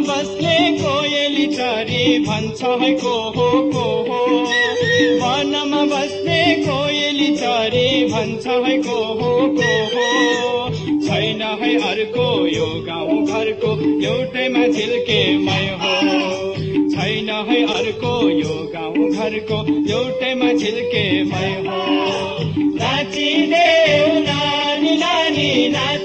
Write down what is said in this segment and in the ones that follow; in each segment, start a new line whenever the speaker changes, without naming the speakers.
बस्ने कोयली चरी भन्छ को हो को हो? वनमा बस्ने कोयली चरी भन्छ है को हो को हो? छैन है अर्को यो गाउँ घरको एउटैमा झिल्के मै हो? छैन है अर्को यो गाउँ घरको एउटैमा झिल्के मै हो? नाचिने नानी नानी नानी।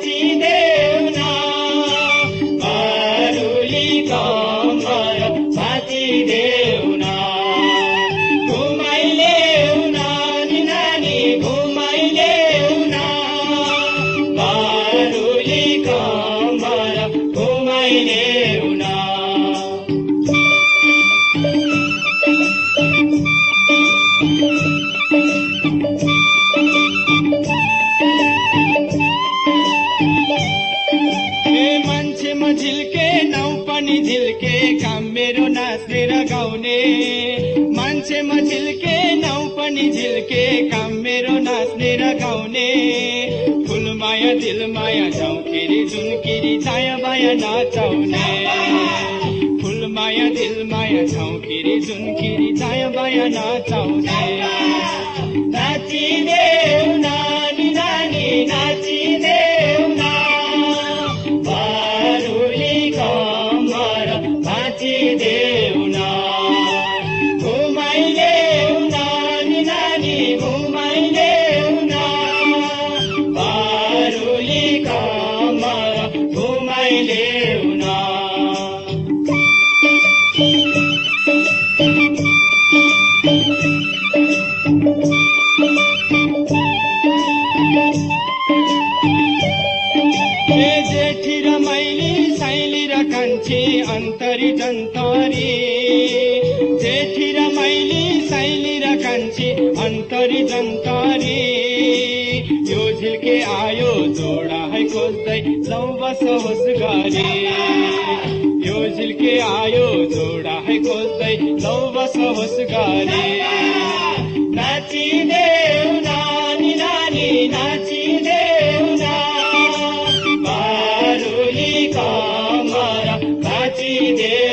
झिल्के नाउ पनि झिल्के काम मेरो नाच्ने र गाउने। मान्छे म झिल्के नाउ पनि झिल्के काम मेरो नाच्ने र गाउने फुलमाया दिलमाया झौकिरी झुन्किरी छाया बाया नाचाउने छाया नाचाउने नाचिदेऊ नानी नानी नाचिदेऊ आयो जोडा है खोज्दै लौ बस होस् गरे। यो झिल्के आयो जोडा है खोज्दै लौ बस होस् गरे नाचिदेऊ नानी नानी नाचिदेऊ ना मारुली कमर नाचिदेऊ